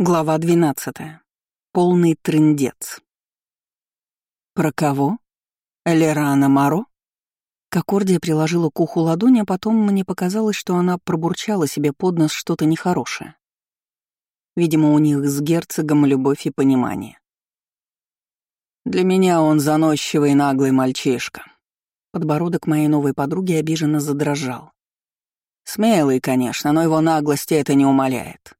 Глава 12. Полный трындец. «Про кого? Лерана Маро?» Кокордия приложила к уху ладонь, а потом мне показалось, что она пробурчала себе под нос что-то нехорошее. Видимо, у них с герцогом любовь и понимание. «Для меня он заносчивый наглый мальчишка». Подбородок моей новой подруги обиженно задрожал. «Смелый, конечно, но его наглости это не умаляет.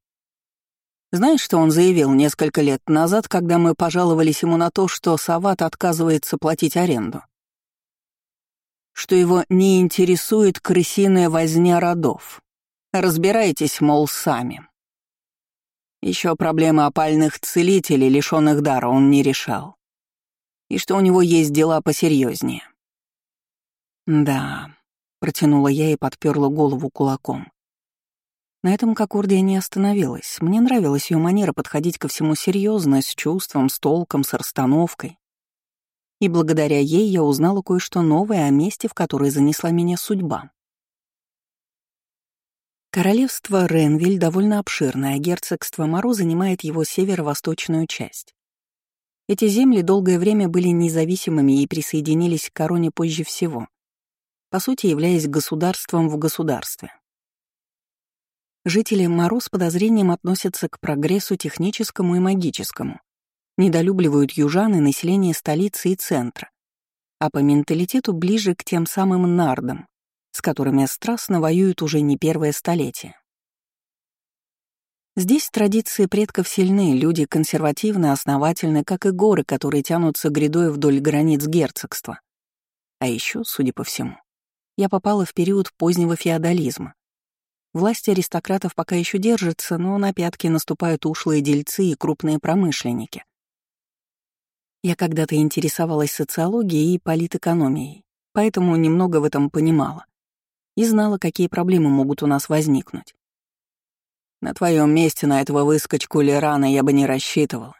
Знаешь, что он заявил несколько лет назад, когда мы пожаловались ему на то, что Сават отказывается платить аренду? Что его не интересует крысиная возня родов. Разбирайтесь, мол, сами. Еще проблемы опальных целителей, лишенных дара, он не решал. И что у него есть дела посерьезнее. «Да», — протянула я и подперла голову кулаком. На этом Кокурдия не остановилась. Мне нравилась ее манера подходить ко всему серьезно, с чувством, с толком, с расстановкой. И благодаря ей я узнала кое-что новое о месте, в которое занесла меня судьба. Королевство Ренвиль довольно обширное, а герцогство Моро занимает его северо-восточную часть. Эти земли долгое время были независимыми и присоединились к короне позже всего, по сути являясь государством в государстве. Жители Моро с подозрением относятся к прогрессу техническому и магическому, недолюбливают южан и население столицы и центра, а по менталитету ближе к тем самым нардам, с которыми страстно воюют уже не первое столетие. Здесь традиции предков сильны, люди консервативны, основательны, как и горы, которые тянутся грядой вдоль границ герцогства. А еще, судя по всему, я попала в период позднего феодализма, Власть аристократов пока еще держится, но на пятки наступают ушлые дельцы и крупные промышленники. Я когда-то интересовалась социологией и политэкономией, поэтому немного в этом понимала и знала, какие проблемы могут у нас возникнуть. На твоем месте на этого выскочку Лерана я бы не рассчитывал.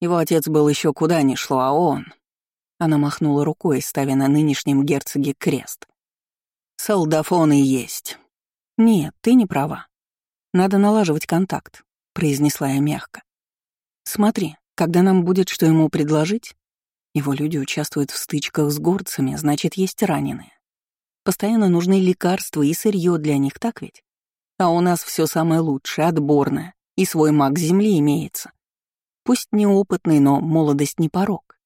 Его отец был еще куда ни шло, а он... Она махнула рукой, ставя на нынешнем герцоге крест. Солдафон и есть. «Нет, ты не права. Надо налаживать контакт», — произнесла я мягко. «Смотри, когда нам будет что ему предложить, его люди участвуют в стычках с горцами, значит, есть раненые. Постоянно нужны лекарства и сырье для них, так ведь? А у нас все самое лучшее, отборное, и свой маг земли имеется. Пусть неопытный, но молодость не порог.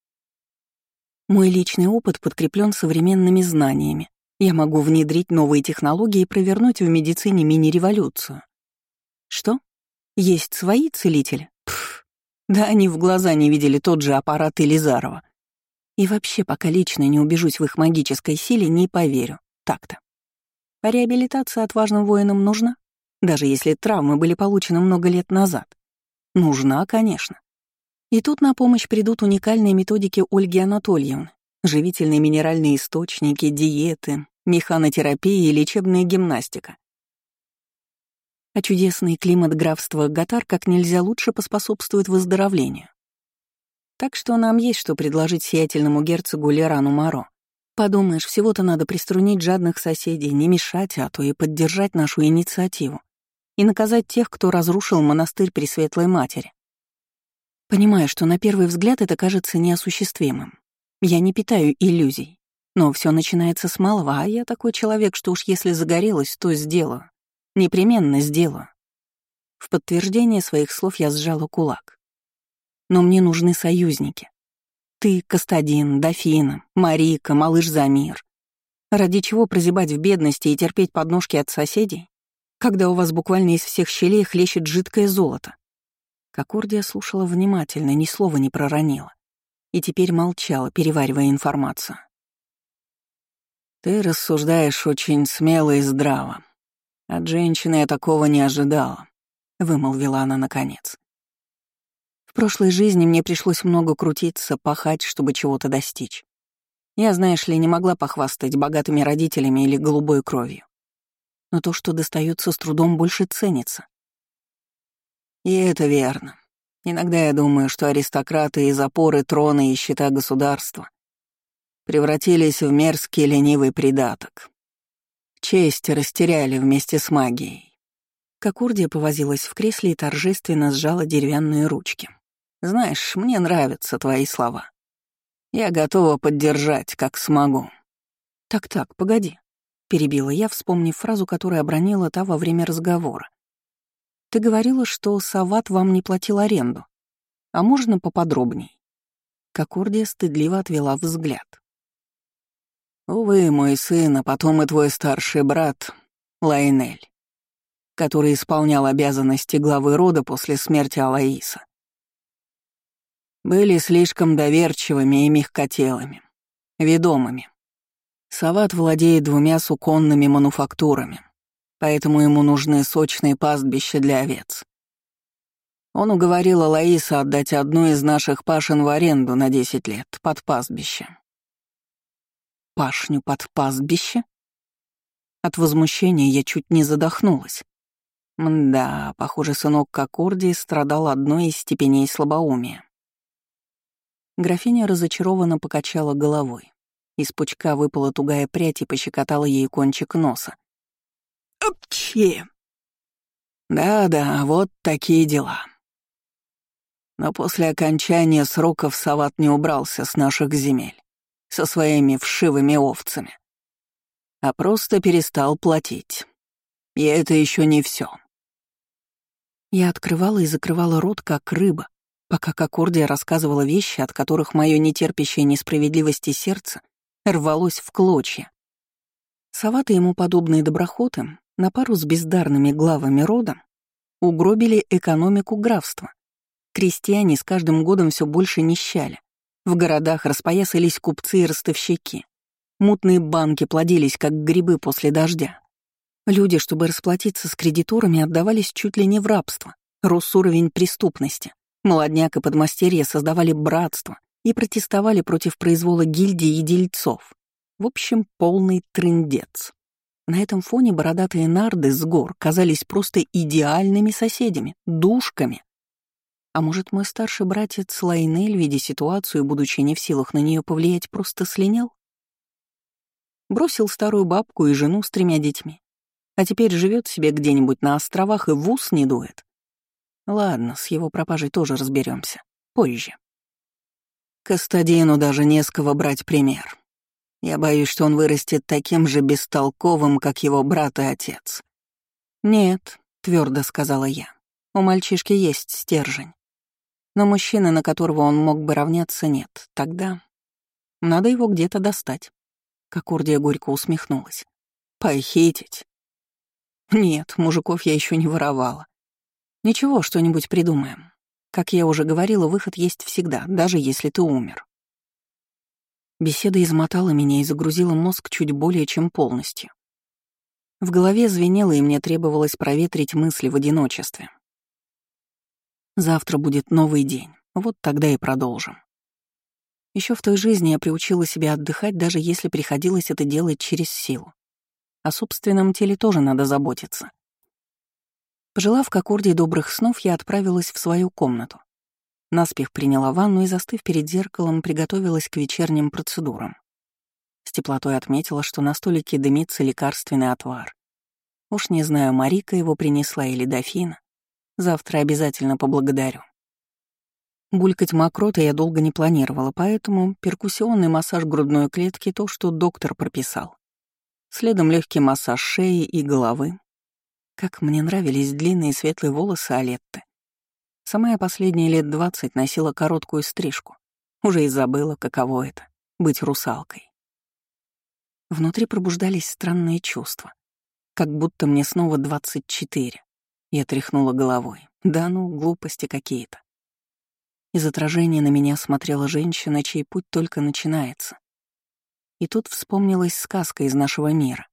Мой личный опыт подкреплен современными знаниями, я могу внедрить новые технологии и провернуть в медицине мини-революцию. Что? Есть свои целители? Пф, да они в глаза не видели тот же аппарат Елизарова. И вообще, пока лично не убежусь в их магической силе, не поверю. Так-то. А реабилитация отважным воинам нужна? Даже если травмы были получены много лет назад. Нужна, конечно. И тут на помощь придут уникальные методики Ольги Анатольевны, живительные минеральные источники, диеты, механотерапия и лечебная гимнастика. А чудесный климат графства Гатар как нельзя лучше поспособствует выздоровлению. Так что нам есть что предложить сиятельному герцогу Лерану Маро. Подумаешь, всего-то надо приструнить жадных соседей, не мешать, а то и поддержать нашу инициативу и наказать тех, кто разрушил монастырь Пресветлой Матери. Понимаю, что на первый взгляд это кажется неосуществимым. Я не питаю иллюзий. Но все начинается с малого, а я такой человек, что уж если загорелась, то сделаю. Непременно сделаю. В подтверждение своих слов я сжала кулак. Но мне нужны союзники. Ты, Кастадин, Дофина, Марика, малыш Замир. Ради чего прозябать в бедности и терпеть подножки от соседей, когда у вас буквально из всех щелей хлещет жидкое золото? Кокордия слушала внимательно, ни слова не проронила и теперь молчала, переваривая информацию. «Ты рассуждаешь очень смело и здраво. От женщины я такого не ожидала», — вымолвила она наконец. «В прошлой жизни мне пришлось много крутиться, пахать, чтобы чего-то достичь. Я, знаешь ли, не могла похвастать богатыми родителями или голубой кровью. Но то, что достается с трудом, больше ценится. И это верно. Иногда я думаю, что аристократы из опоры трона и счета государства превратились в мерзкий ленивый придаток. Честь растеряли вместе с магией. Кокурдия повозилась в кресле и торжественно сжала деревянные ручки. «Знаешь, мне нравятся твои слова. Я готова поддержать, как смогу». «Так-так, погоди», — перебила я, вспомнив фразу, которую обронила та во время разговора. «Ты говорила, что Сават вам не платил аренду. А можно поподробней?» Кокурдия стыдливо отвела взгляд. «Увы, мой сын, а потом и твой старший брат, Лайнель, который исполнял обязанности главы рода после смерти Алаиса, были слишком доверчивыми и мягкотелыми, ведомыми. Сават владеет двумя суконными мануфактурами, поэтому ему нужны сочные пастбища для овец. Он уговорил Алаиса отдать одну из наших пашин в аренду на 10 лет под пастбище пашню под пастбище? От возмущения я чуть не задохнулась. Мда, похоже, сынок Кокордии страдал одной из степеней слабоумия. Графиня разочарованно покачала головой. Из пучка выпала тугая прядь и пощекотала ей кончик носа. «Апчи!» «Да-да, вот такие дела», но после окончания сроков Сават не убрался с наших земель со своими вшивыми овцами, а просто перестал платить. И это еще не все. Я открывала и закрывала рот, как рыба, пока Кокордия рассказывала вещи, от которых мое нетерпящее несправедливости сердце рвалось в клочья. Саваты ему подобные доброхоты, на пару с бездарными главами рода, угробили экономику графства. Крестьяне с каждым годом все больше нищали, в городах распоясались купцы и ростовщики. Мутные банки плодились, как грибы после дождя. Люди, чтобы расплатиться с кредиторами, отдавались чуть ли не в рабство. Рос уровень преступности. Молодняк и подмастерья создавали братство и протестовали против произвола гильдии и дельцов. В общем, полный трындец. На этом фоне бородатые нарды с гор казались просто идеальными соседями, душками. А может, мой старший братец Лайнель, видя ситуацию, будучи не в силах на нее повлиять, просто слинял? Бросил старую бабку и жену с тремя детьми. А теперь живет себе где-нибудь на островах и в ус не дует. Ладно, с его пропажей тоже разберемся. Позже. Кастадину даже не с кого брать пример. Я боюсь, что он вырастет таким же бестолковым, как его брат и отец. «Нет», — твердо сказала я, — «у мальчишки есть стержень. Но мужчины, на которого он мог бы равняться, нет. Тогда надо его где-то достать. Кокурдия горько усмехнулась. Похитить? Нет, мужиков я еще не воровала. Ничего, что-нибудь придумаем. Как я уже говорила, выход есть всегда, даже если ты умер. Беседа измотала меня и загрузила мозг чуть более чем полностью. В голове звенело, и мне требовалось проветрить мысли в одиночестве. Завтра будет новый день, вот тогда и продолжим. Еще в той жизни я приучила себя отдыхать, даже если приходилось это делать через силу. О собственном теле тоже надо заботиться. Пожелав к аккорде добрых снов, я отправилась в свою комнату. Наспех приняла ванну и, застыв перед зеркалом, приготовилась к вечерним процедурам. С теплотой отметила, что на столике дымится лекарственный отвар. Уж не знаю, Марика его принесла или дофина. Завтра обязательно поблагодарю. Булькать мокроты я долго не планировала, поэтому перкуссионный массаж грудной клетки — то, что доктор прописал. Следом легкий массаж шеи и головы. Как мне нравились длинные светлые волосы Алетты. Сама я последние лет двадцать носила короткую стрижку. Уже и забыла, каково это — быть русалкой. Внутри пробуждались странные чувства. Как будто мне снова двадцать четыре. Я тряхнула головой. Да ну, глупости какие-то. Из отражения на меня смотрела женщина, чей путь только начинается. И тут вспомнилась сказка из нашего мира.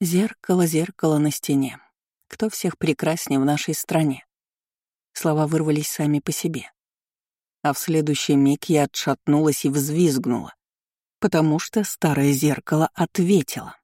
«Зеркало, зеркало на стене. Кто всех прекраснее в нашей стране?» Слова вырвались сами по себе. А в следующий миг я отшатнулась и взвизгнула, потому что старое зеркало ответило.